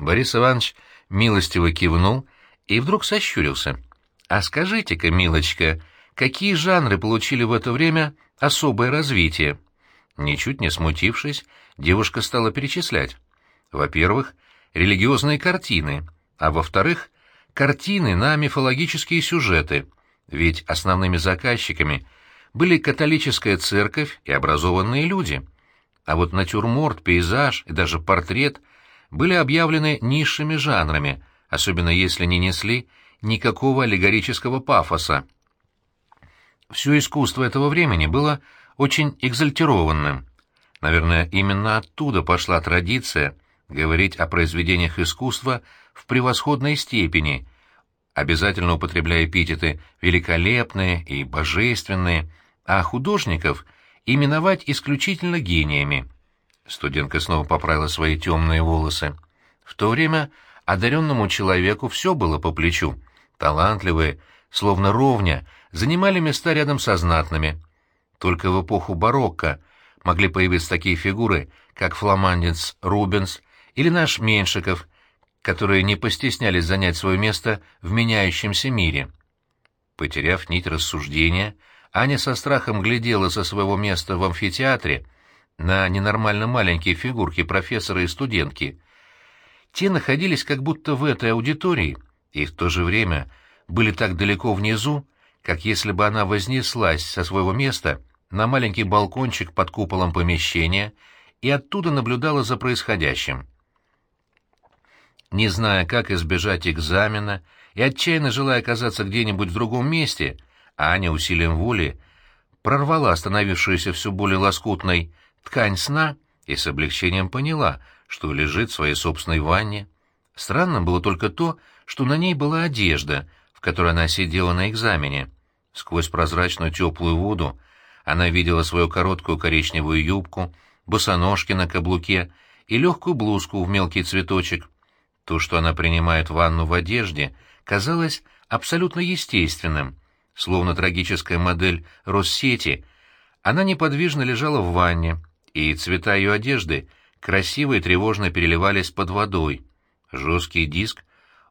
Борис Иванович милостиво кивнул и вдруг сощурился. «А скажите-ка, милочка, какие жанры получили в это время особое развитие?» Ничуть не смутившись, девушка стала перечислять. Во-первых, религиозные картины, а во-вторых, картины на мифологические сюжеты, ведь основными заказчиками были католическая церковь и образованные люди. А вот натюрморт, пейзаж и даже портрет были объявлены низшими жанрами, особенно если не несли никакого аллегорического пафоса. Все искусство этого времени было очень экзальтированным. Наверное, именно оттуда пошла традиция говорить о произведениях искусства в превосходной степени, обязательно употребляя эпитеты «великолепные» и «божественные», а художников именовать исключительно гениями. Студентка снова поправила свои темные волосы. В то время одаренному человеку все было по плечу. Талантливые, словно ровня, занимали места рядом со знатными. Только в эпоху барокко могли появиться такие фигуры, как фламандец Рубенс или наш Меньшиков, которые не постеснялись занять свое место в меняющемся мире. Потеряв нить рассуждения, Аня со страхом глядела со своего места в амфитеатре на ненормально маленькие фигурки профессора и студентки. Те находились как будто в этой аудитории и в то же время были так далеко внизу, как если бы она вознеслась со своего места на маленький балкончик под куполом помещения и оттуда наблюдала за происходящим. Не зная, как избежать экзамена, и отчаянно желая оказаться где-нибудь в другом месте, Аня усилием воли прорвала становившуюся все более лоскутной ткань сна и с облегчением поняла, что лежит в своей собственной ванне. Странным было только то, что на ней была одежда, в которой она сидела на экзамене. Сквозь прозрачную теплую воду она видела свою короткую коричневую юбку, босоножки на каблуке и легкую блузку в мелкий цветочек. То, что она принимает ванну в одежде, казалось абсолютно естественным. Словно трагическая модель Россети, она неподвижно лежала в ванне, и цвета ее одежды красиво и тревожно переливались под водой. Жесткий диск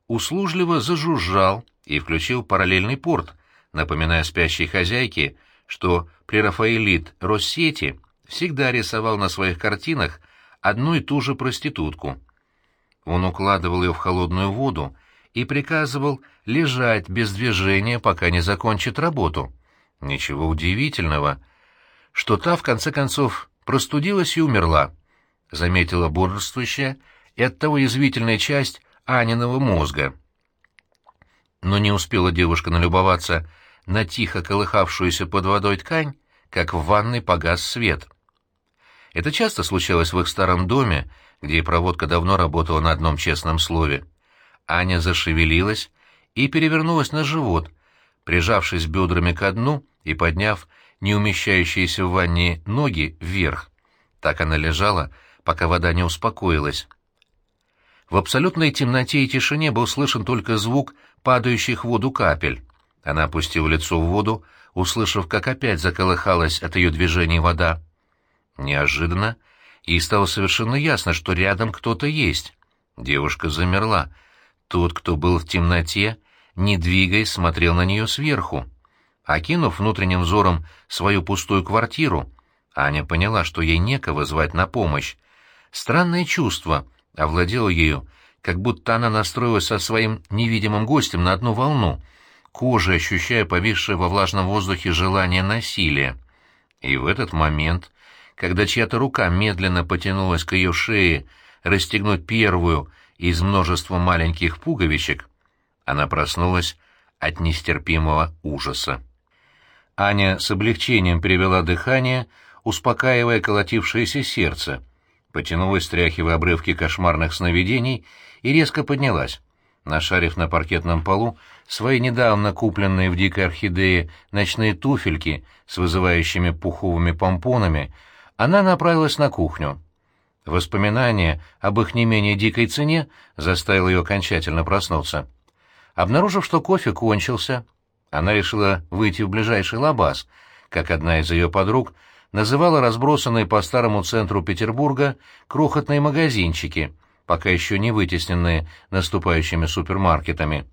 услужливо зажужжал и включил параллельный порт, напоминая спящей хозяйке, что прерафаэлит Россети всегда рисовал на своих картинах одну и ту же проститутку. Он укладывал ее в холодную воду и приказывал лежать без движения, пока не закончит работу. Ничего удивительного, что та, в конце концов, простудилась и умерла, — заметила бодрствующая и оттого язвительная часть Аниного мозга. Но не успела девушка налюбоваться на тихо колыхавшуюся под водой ткань, как в ванной погас свет. Это часто случалось в их старом доме, где проводка давно работала на одном честном слове. Аня зашевелилась и перевернулась на живот, прижавшись бедрами ко дну и подняв не умещающиеся в ванне ноги вверх. Так она лежала, пока вода не успокоилась. В абсолютной темноте и тишине был слышен только звук падающих в воду капель. Она опустила лицо в воду, услышав, как опять заколыхалась от ее движений вода. Неожиданно ей стало совершенно ясно, что рядом кто-то есть. Девушка замерла. Тот, кто был в темноте, не двигаясь, смотрел на нее сверху. Окинув внутренним взором свою пустую квартиру, Аня поняла, что ей некого звать на помощь. Странное чувство овладело ею, как будто она настроилась со своим невидимым гостем на одну волну — кожей ощущая повисшее во влажном воздухе желание насилия. И в этот момент, когда чья-то рука медленно потянулась к ее шее расстегнуть первую из множества маленьких пуговичек, она проснулась от нестерпимого ужаса. Аня с облегчением перевела дыхание, успокаивая колотившееся сердце, потянулась, стряхивая обрывки кошмарных сновидений, и резко поднялась. Нашарив на паркетном полу свои недавно купленные в дикой орхидее ночные туфельки с вызывающими пуховыми помпонами, она направилась на кухню. Воспоминание об их не менее дикой цене заставило ее окончательно проснуться. Обнаружив, что кофе кончился, она решила выйти в ближайший лабаз, как одна из ее подруг называла разбросанные по старому центру Петербурга крохотные магазинчики — пока еще не вытесненные наступающими супермаркетами.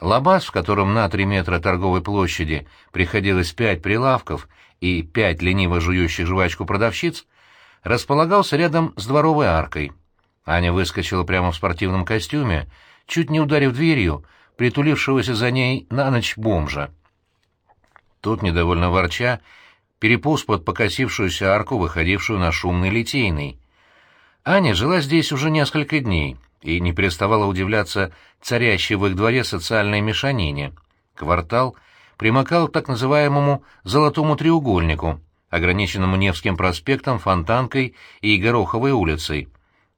Лабаз, в котором на три метра торговой площади приходилось пять прилавков и пять лениво жующих жвачку продавщиц, располагался рядом с дворовой аркой. Аня выскочила прямо в спортивном костюме, чуть не ударив дверью, притулившегося за ней на ночь бомжа. Тот, недовольно ворча, переполз под покосившуюся арку, выходившую на шумный литейный. Аня жила здесь уже несколько дней и не переставала удивляться царящей в их дворе социальной мешанине. Квартал примыкал к так называемому «золотому треугольнику», ограниченному Невским проспектом, Фонтанкой и Гороховой улицей.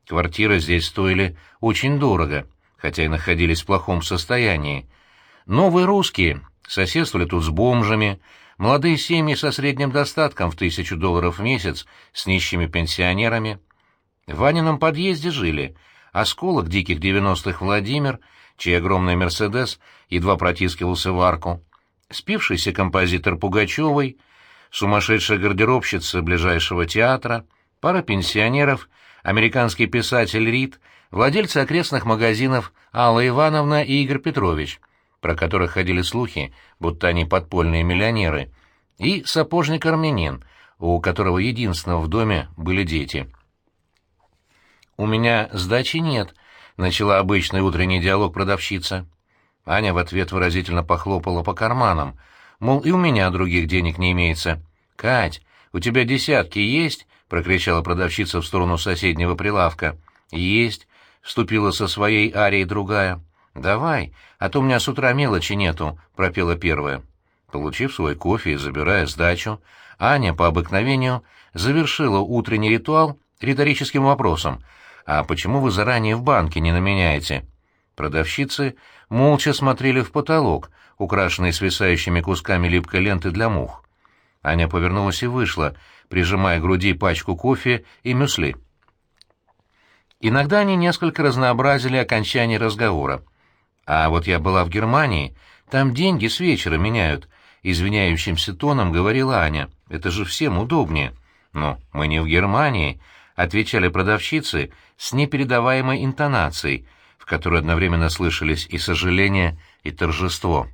Квартиры здесь стоили очень дорого, хотя и находились в плохом состоянии. Новые русские соседствовали тут с бомжами, молодые семьи со средним достатком в тысячу долларов в месяц с нищими пенсионерами. В Ванином подъезде жили осколок диких девяностых Владимир, чей огромный «Мерседес» едва протискивался в арку, спившийся композитор Пугачевой, сумасшедшая гардеробщица ближайшего театра, пара пенсионеров, американский писатель Рид, владельцы окрестных магазинов Алла Ивановна и Игорь Петрович — про которых ходили слухи, будто они подпольные миллионеры, и сапожник-армянин, у которого единственного в доме были дети. «У меня сдачи нет», — начала обычный утренний диалог продавщица. Аня в ответ выразительно похлопала по карманам, мол, и у меня других денег не имеется. «Кать, у тебя десятки есть?» — прокричала продавщица в сторону соседнего прилавка. «Есть», — вступила со своей арией другая. «Давай, а то у меня с утра мелочи нету», — пропела первая. Получив свой кофе и забирая сдачу, Аня по обыкновению завершила утренний ритуал риторическим вопросом «А почему вы заранее в банке не наменяете?» Продавщицы молча смотрели в потолок, украшенный свисающими кусками липкой ленты для мух. Аня повернулась и вышла, прижимая к груди пачку кофе и мюсли. Иногда они несколько разнообразили окончание разговора. А вот я была в Германии, там деньги с вечера меняют, извиняющимся тоном говорила Аня. Это же всем удобнее. Но мы не в Германии, отвечали продавщицы с непередаваемой интонацией, в которой одновременно слышались и сожаление, и торжество.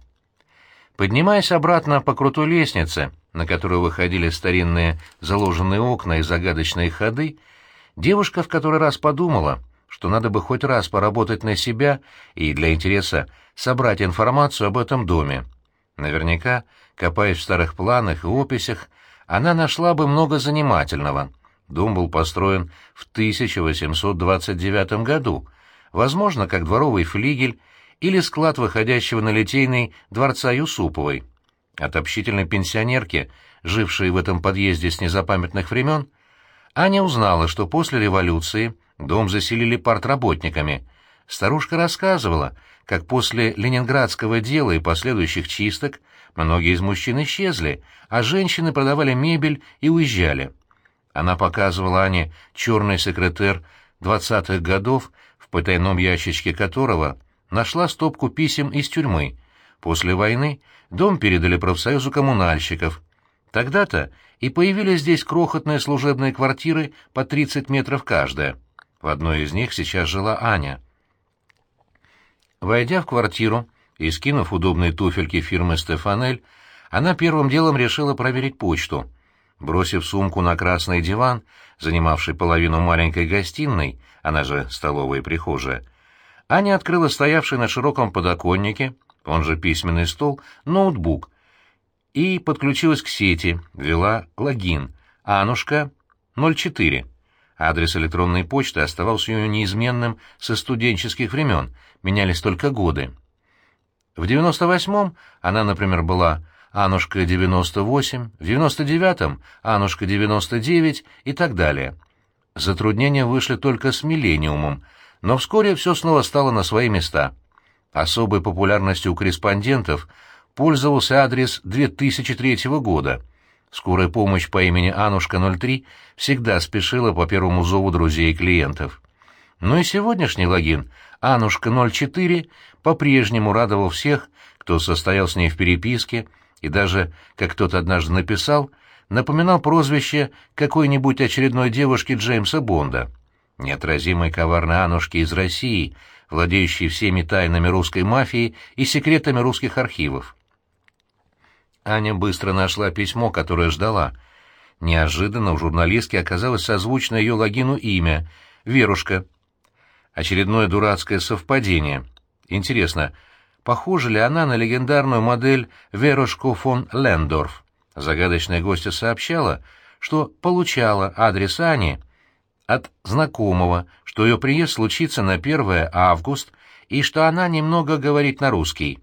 Поднимаясь обратно по крутой лестнице, на которую выходили старинные заложенные окна и загадочные ходы, девушка в который раз подумала — что надо бы хоть раз поработать на себя и для интереса собрать информацию об этом доме. Наверняка, копаясь в старых планах и описях, она нашла бы много занимательного. Дом был построен в 1829 году, возможно, как дворовый флигель или склад выходящего на Литейный дворца Юсуповой. От общительной пенсионерки, жившей в этом подъезде с незапамятных времен, Аня узнала, что после революции Дом заселили партработниками. Старушка рассказывала, как после ленинградского дела и последующих чисток многие из мужчин исчезли, а женщины продавали мебель и уезжали. Она показывала Ане черный секретер двадцатых годов, в потайном ящичке которого нашла стопку писем из тюрьмы. После войны дом передали профсоюзу коммунальщиков. Тогда-то и появились здесь крохотные служебные квартиры по 30 метров каждая. В одной из них сейчас жила Аня. Войдя в квартиру и скинув удобные туфельки фирмы «Стефанель», она первым делом решила проверить почту. Бросив сумку на красный диван, занимавший половину маленькой гостиной, она же столовая и прихожая, Аня открыла стоявший на широком подоконнике, он же письменный стол, ноутбук, и подключилась к сети, ввела логин «Анушка 04». Адрес электронной почты оставался ее неизменным со студенческих времен, менялись только годы. В 98-м она, например, была Анушка 98, в 99-м Анушка 99 и так далее. Затруднения вышли только с миллениумом, но вскоре все снова стало на свои места. Особой популярностью у корреспондентов пользовался адрес 2003 года — Скорая помощь по имени Анушка-03 всегда спешила по первому зову друзей и клиентов. Но и сегодняшний логин Анушка-04 по-прежнему радовал всех, кто состоял с ней в переписке, и даже, как кто-то однажды написал, напоминал прозвище какой-нибудь очередной девушки Джеймса Бонда. неотразимой коварной Анушки из России, владеющей всеми тайнами русской мафии и секретами русских архивов. Аня быстро нашла письмо, которое ждала. Неожиданно у журналистки оказалось созвучно ее логину имя — Верушка. Очередное дурацкое совпадение. Интересно, похожа ли она на легендарную модель Верушку фон Лендорф? Загадочная гостья сообщала, что получала адрес Ани от знакомого, что ее приезд случится на 1 август и что она немного говорит на русский.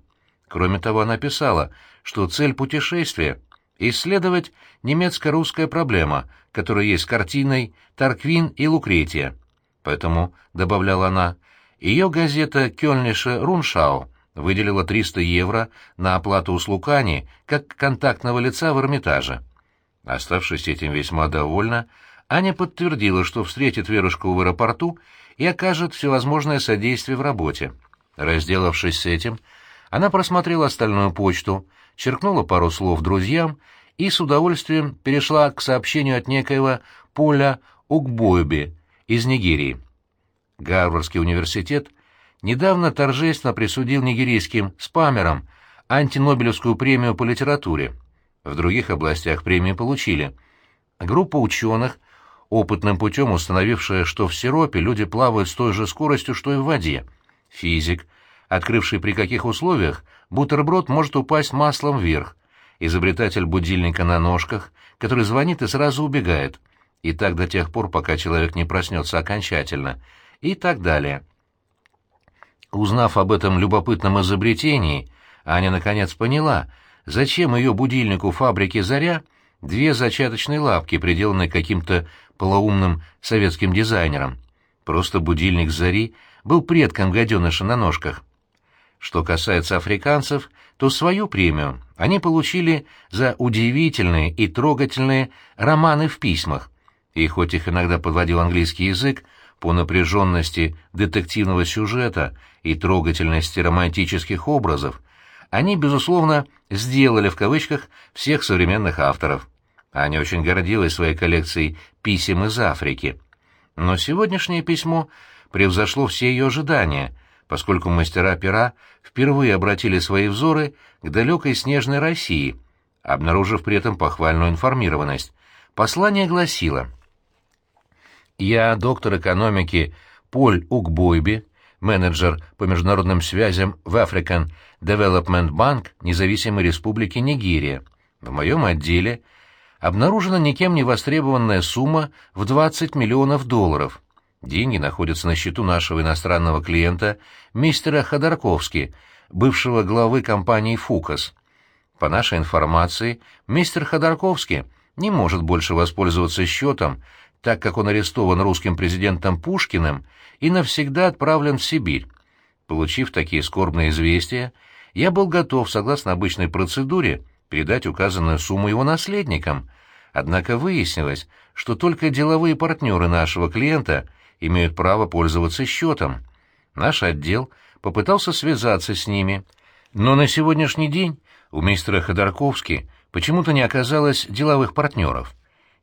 Кроме того, она писала, что цель путешествия — исследовать немецко-русская проблема, которая есть картиной «Тарквин и Лукретия». Поэтому, — добавляла она, — ее газета «Кёльнише Руншау» выделила 300 евро на оплату услуг Ани как контактного лица в Эрмитаже. Оставшись этим весьма довольна, Аня подтвердила, что встретит Верушку в аэропорту и окажет всевозможное содействие в работе. Разделавшись с этим, она просмотрела остальную почту, черкнула пару слов друзьям и с удовольствием перешла к сообщению от некоего Поля Угбойби из Нигерии. Гарвардский университет недавно торжественно присудил нигерийским спамерам антинобелевскую премию по литературе. В других областях премии получили. Группа ученых, опытным путем установившая, что в сиропе люди плавают с той же скоростью, что и в воде. Физик, открывший при каких условиях бутерброд может упасть маслом вверх. Изобретатель будильника на ножках, который звонит и сразу убегает. И так до тех пор, пока человек не проснется окончательно. И так далее. Узнав об этом любопытном изобретении, Аня наконец поняла, зачем ее будильнику фабрики «Заря» две зачаточные лапки, приделанные каким-то полоумным советским дизайнером. Просто будильник «Зари» был предком гаденыша на ножках. Что касается африканцев, то свою премию они получили за удивительные и трогательные романы в письмах. И хоть их иногда подводил английский язык, по напряженности детективного сюжета и трогательности романтических образов, они, безусловно, «сделали» в кавычках всех современных авторов. Аня очень гордилась своей коллекцией писем из Африки. Но сегодняшнее письмо превзошло все ее ожидания, поскольку мастера пера впервые обратили свои взоры к далекой снежной России, обнаружив при этом похвальную информированность. Послание гласило «Я доктор экономики Поль Угбойби, менеджер по международным связям в African Development Bank Независимой Республики Нигерия. В моем отделе обнаружена никем не востребованная сумма в 20 миллионов долларов. Деньги находятся на счету нашего иностранного клиента, мистера Ходорковски, бывшего главы компании «Фукас». По нашей информации, мистер Ходорковский не может больше воспользоваться счетом, так как он арестован русским президентом Пушкиным и навсегда отправлен в Сибирь. Получив такие скорбные известия, я был готов, согласно обычной процедуре, передать указанную сумму его наследникам, однако выяснилось, что только деловые партнеры нашего клиента имеют право пользоваться счетом. Наш отдел попытался связаться с ними, но на сегодняшний день у мистера Ходорковски почему-то не оказалось деловых партнеров.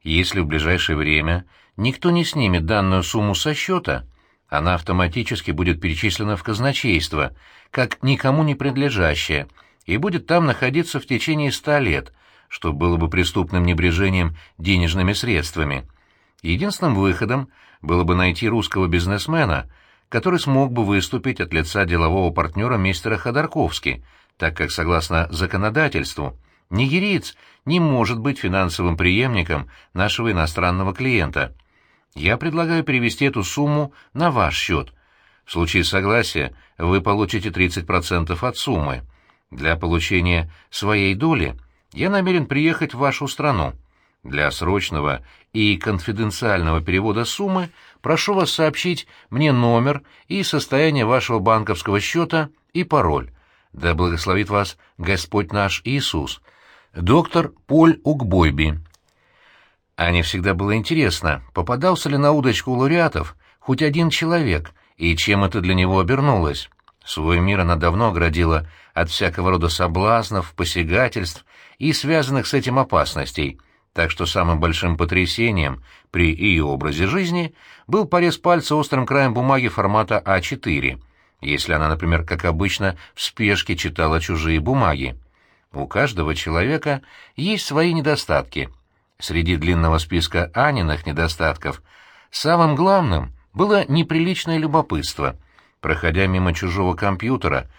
Если в ближайшее время никто не снимет данную сумму со счета, она автоматически будет перечислена в казначейство, как никому не принадлежащая, и будет там находиться в течение ста лет, что было бы преступным небрежением денежными средствами. Единственным выходом было бы найти русского бизнесмена, который смог бы выступить от лица делового партнера мистера Ходорковски, так как, согласно законодательству, Нигериец не может быть финансовым преемником нашего иностранного клиента. Я предлагаю перевести эту сумму на ваш счет. В случае согласия вы получите 30% от суммы. Для получения своей доли я намерен приехать в вашу страну. Для срочного и конфиденциального перевода суммы прошу вас сообщить мне номер и состояние вашего банковского счета и пароль. Да благословит вас Господь наш Иисус. Доктор Поль Угбойби. Ане всегда было интересно, попадался ли на удочку лауреатов хоть один человек, и чем это для него обернулось. Свой мир она давно оградила от всякого рода соблазнов, посягательств и связанных с этим опасностей, так что самым большим потрясением при ее образе жизни был порез пальца острым краем бумаги формата А4, если она, например, как обычно, в спешке читала чужие бумаги. У каждого человека есть свои недостатки. Среди длинного списка Аниных недостатков самым главным было неприличное любопытство. Проходя мимо чужого компьютера,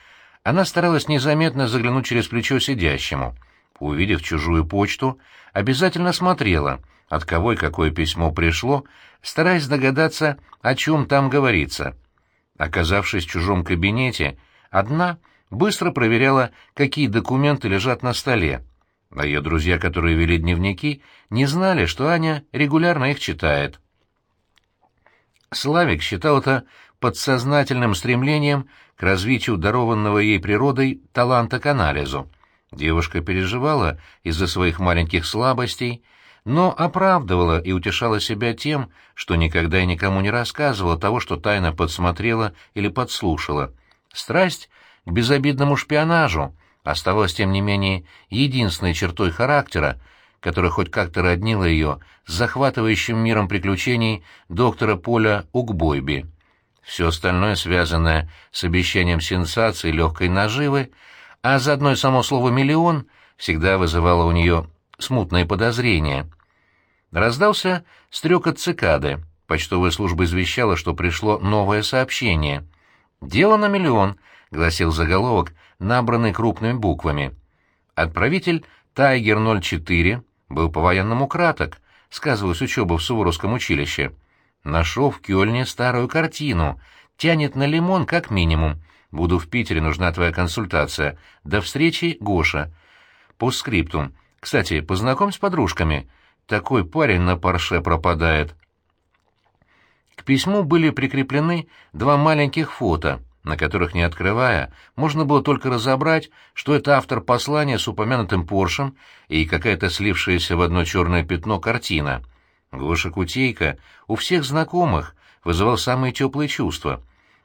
она старалась незаметно заглянуть через плечо сидящему. Увидев чужую почту, обязательно смотрела, от кого и какое письмо пришло, стараясь догадаться, о чем там говорится. Оказавшись в чужом кабинете, одна быстро проверяла, какие документы лежат на столе. А ее друзья, которые вели дневники, не знали, что Аня регулярно их читает. Славик считал это подсознательным стремлением к развитию дарованного ей природой таланта к анализу. Девушка переживала из-за своих маленьких слабостей, но оправдывала и утешала себя тем, что никогда и никому не рассказывала того, что тайно подсмотрела или подслушала. Страсть к безобидному шпионажу оставалась, тем не менее, единственной чертой характера, которая хоть как-то роднила ее с захватывающим миром приключений доктора Поля Угбойби. Все остальное, связанное с обещанием сенсации легкой наживы, а заодно и само слово «миллион» всегда вызывало у нее смутные подозрения. Раздался стрекот цикады. Почтовая служба извещала, что пришло новое сообщение. «Дело на миллион», — гласил заголовок, набранный крупными буквами. Отправитель «Тайгер-04» был по-военному краток, сказывалась учеба в Суворовском училище. Нашел в Кёльне старую картину. Тянет на лимон как минимум. Буду в Питере, нужна твоя консультация. До встречи, Гоша. По скриптум. Кстати, познакомь с подружками. Такой парень на парше пропадает. К письму были прикреплены два маленьких фото, на которых, не открывая, можно было только разобрать, что это автор послания с упомянутым Поршем и какая-то слившаяся в одно черное пятно картина — Гоша Кутейка у всех знакомых вызывал самые теплые чувства.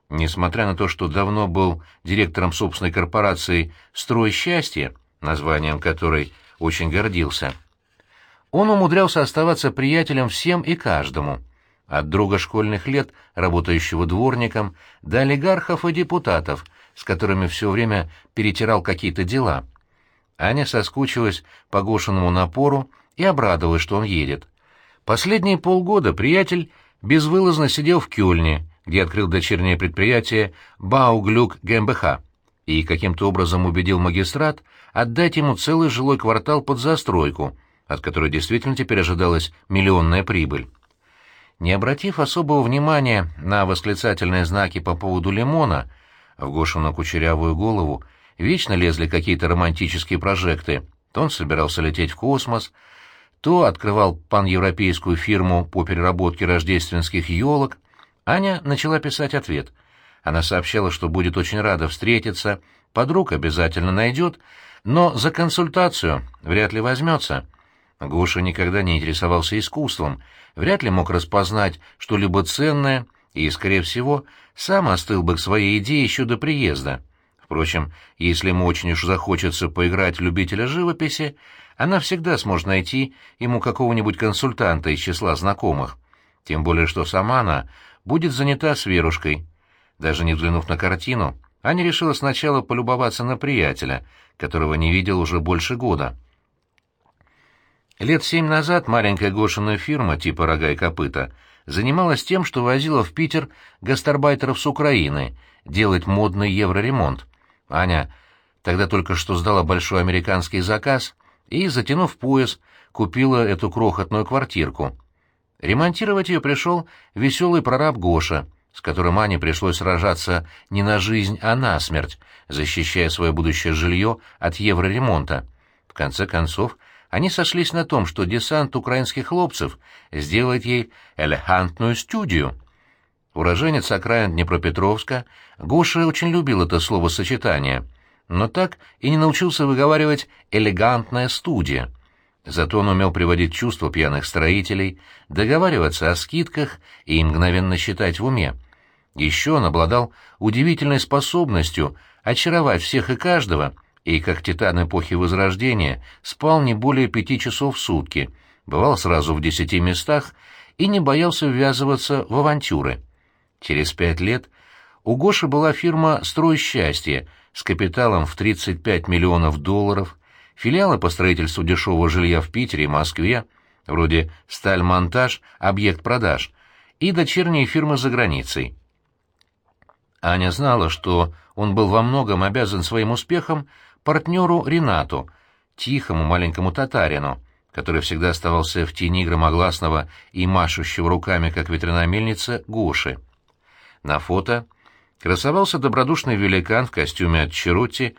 Несмотря на то, что давно был директором собственной корпорации «Строй счастья», названием которой очень гордился, он умудрялся оставаться приятелем всем и каждому, от друга школьных лет, работающего дворником, до олигархов и депутатов, с которыми все время перетирал какие-то дела. Аня соскучилась по Гошиному напору и обрадовалась, что он едет. Последние полгода приятель безвылазно сидел в Кёльне, где открыл дочернее предприятие «Бауглюк ГМБХ» и каким-то образом убедил магистрат отдать ему целый жилой квартал под застройку, от которой действительно теперь ожидалась миллионная прибыль. Не обратив особого внимания на восклицательные знаки по поводу лимона, в Гошину кучерявую голову вечно лезли какие-то романтические прожекты. То он собирался лететь в космос, то открывал паневропейскую фирму по переработке рождественских елок, Аня начала писать ответ. Она сообщала, что будет очень рада встретиться, подруг обязательно найдет, но за консультацию вряд ли возьмется. Гоша никогда не интересовался искусством, вряд ли мог распознать что-либо ценное и, скорее всего, сам остыл бы к своей идее еще до приезда. Впрочем, если ему очень уж захочется поиграть любителя живописи, она всегда сможет найти ему какого-нибудь консультанта из числа знакомых. Тем более, что сама она будет занята с Верушкой. Даже не взглянув на картину, Аня решила сначала полюбоваться на приятеля, которого не видел уже больше года. Лет семь назад маленькая Гошина фирма типа «Рога и копыта» занималась тем, что возила в Питер гастарбайтеров с Украины делать модный евроремонт. Аня тогда только что сдала большой американский заказ и, затянув пояс, купила эту крохотную квартирку. Ремонтировать ее пришел веселый прораб Гоша, с которым Ане пришлось сражаться не на жизнь, а на смерть, защищая свое будущее жилье от евроремонта. В конце концов, они сошлись на том, что десант украинских хлопцев сделает ей элегантную студию. Уроженец окраин Днепропетровска, Гоша очень любил это словосочетание — но так и не научился выговаривать «элегантная студия». Зато он умел приводить чувства пьяных строителей, договариваться о скидках и мгновенно считать в уме. Еще он обладал удивительной способностью очаровать всех и каждого, и, как титан эпохи Возрождения, спал не более пяти часов в сутки, бывал сразу в десяти местах и не боялся ввязываться в авантюры. Через пять лет у Гоши была фирма «Строй счастья» с капиталом в 35 миллионов долларов, филиалы по строительству дешевого жилья в Питере и Москве, вроде «Стальмонтаж», «Объект продаж», и дочерние фирмы за границей. Аня знала, что он был во многом обязан своим успехом партнеру Ренату, тихому маленькому татарину, который всегда оставался в тени громогласного и машущего руками, как ветряная мельница, Гоши. На фото красовался добродушный великан в костюме от Черути,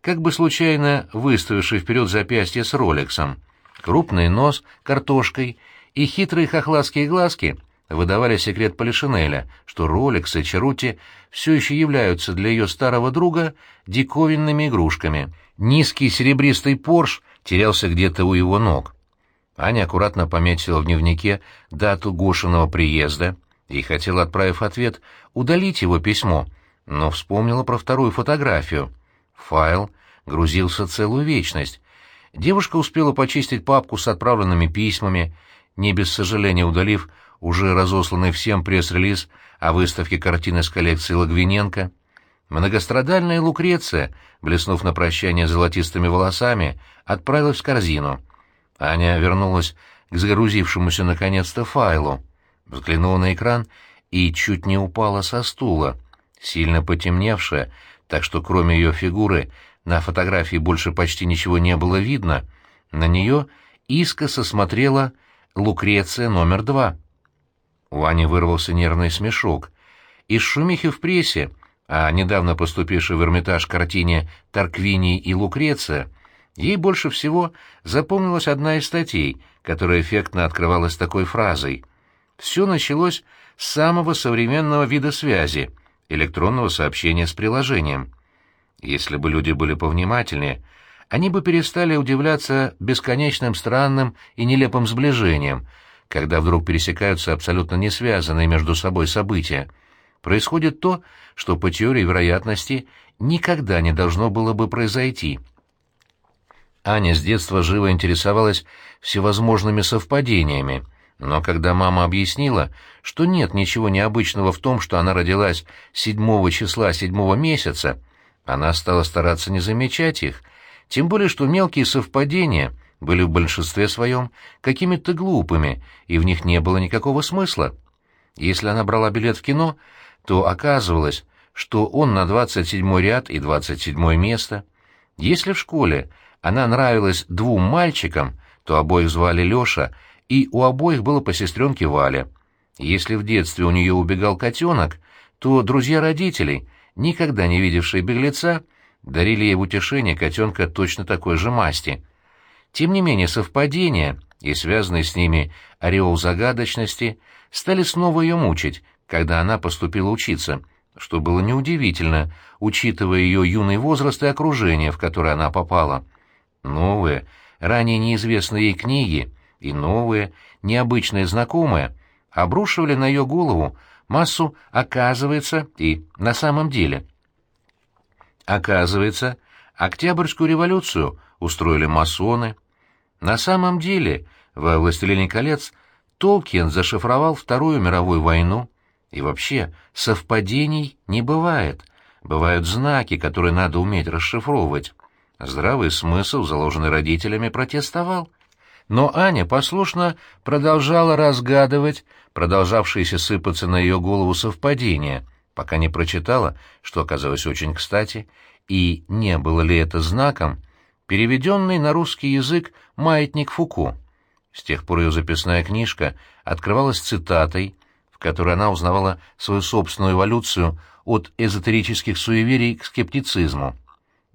как бы случайно выставивший вперед запястье с роликсом. Крупный нос картошкой и хитрые хохлатские глазки выдавали секрет Полишинеля, что роликсы Черути все еще являются для ее старого друга диковинными игрушками. Низкий серебристый Порш терялся где-то у его ног. Аня аккуратно пометила в дневнике дату Гошиного приезда и хотела, отправив ответ, удалить его письмо, но вспомнила про вторую фотографию. Файл грузился целую вечность. Девушка успела почистить папку с отправленными письмами, не без сожаления удалив уже разосланный всем пресс-релиз о выставке картины с коллекции Лагвиненко. Многострадальная Лукреция, блеснув на прощание золотистыми волосами, отправилась в корзину. Аня вернулась к загрузившемуся наконец-то файлу, взглянула на экран и чуть не упала со стула, сильно потемневшая, так что кроме ее фигуры на фотографии больше почти ничего не было видно, на нее искоса смотрела Лукреция номер два. У Ани вырвался нервный смешок. Из шумихи в прессе, а недавно поступившей в Эрмитаж картине «Тарквини и Лукреция», ей больше всего запомнилась одна из статей, которая эффектно открывалась такой фразой «Все началось с самого современного вида связи — электронного сообщения с приложением». Если бы люди были повнимательнее, они бы перестали удивляться бесконечным странным и нелепым сближениям, когда вдруг пересекаются абсолютно не связанные между собой события. Происходит то, что по теории вероятности никогда не должно было бы произойти. Аня с детства живо интересовалась всевозможными совпадениями, но когда мама объяснила, что нет ничего необычного в том, что она родилась 7 числа 7 месяца, она стала стараться не замечать их, тем более что мелкие совпадения были в большинстве своем какими-то глупыми, и в них не было никакого смысла. Если она брала билет в кино, то оказывалось, что он на 27 ряд и 27 место. Если в школе она нравилась двум мальчикам, то обоих звали Леша, и у обоих было по сестренке Валя. Если в детстве у нее убегал котенок, то друзья родителей, никогда не видевшие беглеца, дарили ей в утешение котенка точно такой же масти. Тем не менее, совпадения и связанные с ними ореол загадочности стали снова ее мучить, когда она поступила учиться, что было неудивительно, учитывая ее юный возраст и окружение, в которое она попала. Новые, ранее неизвестные ей книги и новые, необычные знакомые обрушивали на ее голову массу «оказывается» и «на самом деле». Оказывается, Октябрьскую революцию устроили масоны. На самом деле, во «Властелине колец» Толкин зашифровал Вторую мировую войну, и вообще совпадений не бывает. Бывают знаки, которые надо уметь расшифровывать. Здравый смысл, заложенный родителями, протестовал. Но Аня послушно продолжала разгадывать продолжавшиеся сыпаться на ее голову совпадения, пока не прочитала, что оказалось очень кстати, и не было ли это знаком, переведенный на русский язык «Маятник Фуко». С тех пор ее записная книжка открывалась цитатой, в которой она узнавала свою собственную эволюцию от эзотерических суеверий к скептицизму.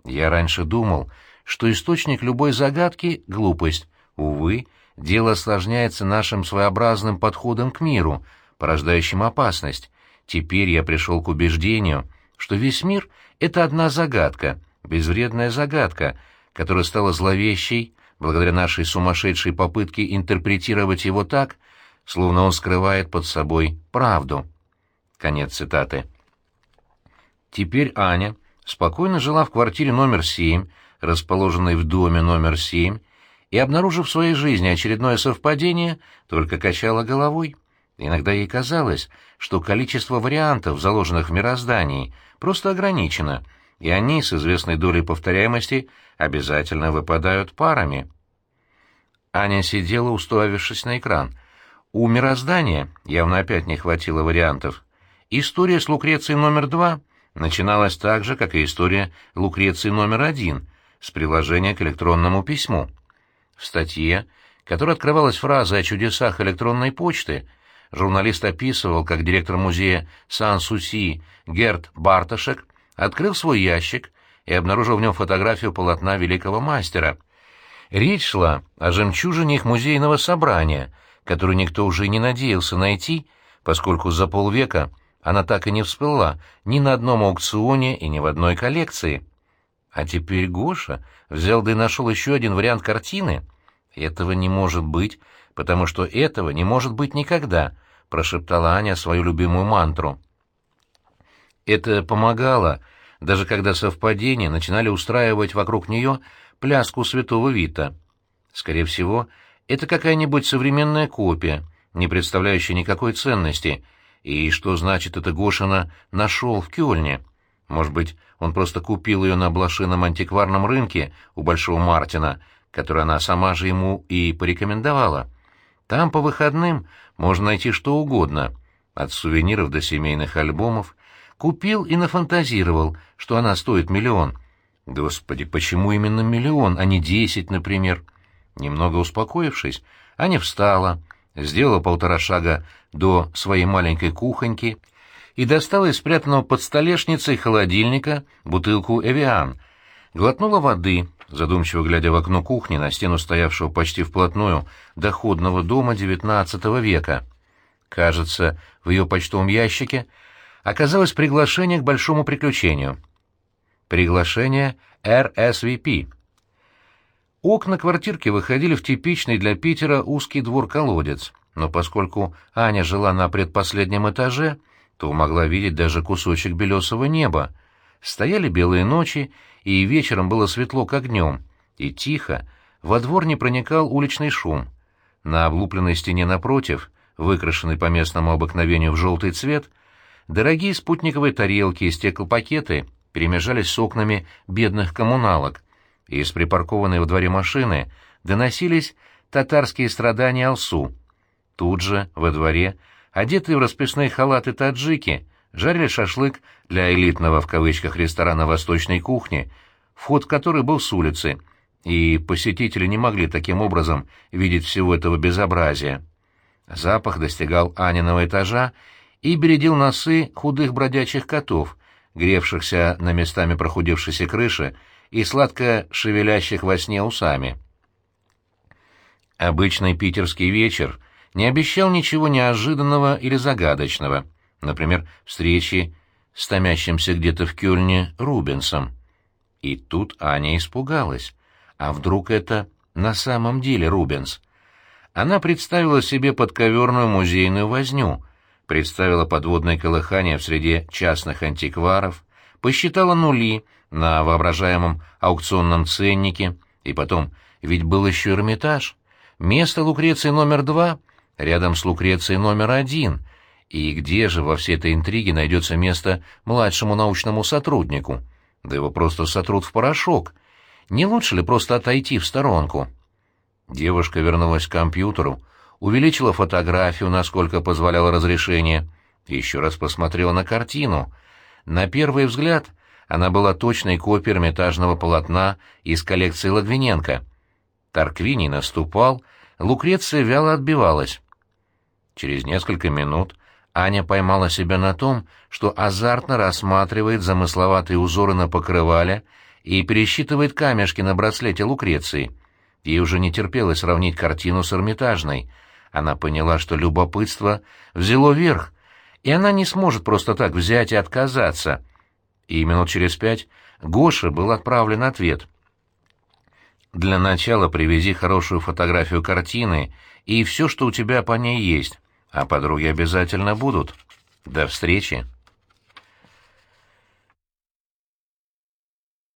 Я раньше думал, что источник любой загадки — глупость. Увы, дело осложняется нашим своеобразным подходом к миру, порождающим опасность. Теперь я пришел к убеждению, что весь мир — это одна загадка, безвредная загадка, которая стала зловещей благодаря нашей сумасшедшей попытке интерпретировать его так, словно он скрывает под собой правду. Конец цитаты. Теперь Аня спокойно жила в квартире номер 7, расположенной в доме номер 7, и, обнаружив в своей жизни очередное совпадение, только качала головой. Иногда ей казалось, что количество вариантов, заложенных в мироздании, просто ограничено, и они с известной долей повторяемости обязательно выпадают парами. Аня сидела, уставившись на экран. У мироздания явно опять не хватило вариантов. История с Лукрецией номер два начиналась так же, как и история Лукреции номер один, с приложения к электронному письму. В статье, которая открывалась фразой о чудесах электронной почты, журналист описывал, как директор музея Сан-Суси Герт Барташек открыл свой ящик и обнаружил в нем фотографию полотна великого мастера. Речь шла о жемчужине их музейного собрания, которую никто уже не надеялся найти, поскольку за полвека она так и не всплыла ни на одном аукционе и ни в одной коллекции. А теперь Гоша взял да и нашел еще один вариант картины. «Этого не может быть, потому что этого не может быть никогда», — прошептала Аня свою любимую мантру. Это помогало, даже когда совпадения начинали устраивать вокруг нее пляску святого Вита. Скорее всего, это какая-нибудь современная копия, не представляющая никакой ценности. И что значит это Гошина нашел в Кёльне? Может быть, он просто купил ее на блошином антикварном рынке у Большого Мартина, который она сама же ему и порекомендовала. Там по выходным можно найти что угодно, от сувениров до семейных альбомов. Купил и нафантазировал, что она стоит миллион. Господи, почему именно миллион, а не десять, например? Немного успокоившись, Аня встала, сделала полтора шага до своей маленькой кухоньки и достала из спрятанного под столешницей холодильника бутылку «Эвиан», глотнула воды, задумчиво глядя в окно кухни на стену стоявшего почти вплотную доходного дома XIX века. Кажется, в ее почтовом ящике оказалось приглашение к большому приключению. Приглашение RSVP. Окна квартирки выходили в типичный для Питера узкий двор-колодец, но поскольку Аня жила на предпоследнем этаже, то могла видеть даже кусочек белесого неба. Стояли белые ночи, и вечером было светло, как днем, и тихо, во двор не проникал уличный шум. На облупленной стене напротив, выкрашенной по местному обыкновению в желтый цвет, дорогие спутниковые тарелки и стеклопакеты перемежались с окнами бедных коммуналок — из припаркованной во дворе машины доносились татарские страдания Алсу. Тут же, во дворе, одетые в расписные халаты таджики, жарили шашлык для элитного в кавычках ресторана восточной кухни, вход в который был с улицы, и посетители не могли таким образом видеть всего этого безобразия. Запах достигал Аниного этажа и бередил носы худых бродячих котов, гревшихся на местами прохудившейся крыши, и сладко шевелящих во сне усами. Обычный питерский вечер не обещал ничего неожиданного или загадочного, например, встречи с томящимся где-то в Кёльне Рубенсом. И тут Аня испугалась. А вдруг это на самом деле Рубенс? Она представила себе подковерную музейную возню, представила подводное колыхание в среде частных антикваров, посчитала нули на воображаемом аукционном ценнике, и потом, ведь был еще Эрмитаж, место Лукреции номер два рядом с Лукрецией номер один, и где же во всей этой интриге найдется место младшему научному сотруднику? Да его просто сотрут в порошок. Не лучше ли просто отойти в сторонку? Девушка вернулась к компьютеру, увеличила фотографию, насколько позволяло разрешение, и еще раз посмотрела на картину. На первый взгляд она была точной копией эрмитажного полотна из коллекции Лагвиненко. Тарквини наступал, Лукреция вяло отбивалась. Через несколько минут Аня поймала себя на том, что азартно рассматривает замысловатые узоры на покрывале и пересчитывает камешки на браслете Лукреции. Ей уже не терпелось сравнить картину с Эрмитажной. Она поняла, что любопытство взяло верх, и она не сможет просто так взять и отказаться — и минут через пять Гоше был отправлен ответ. «Для начала привези хорошую фотографию картины и все, что у тебя по ней есть, а подруги обязательно будут. До встречи!»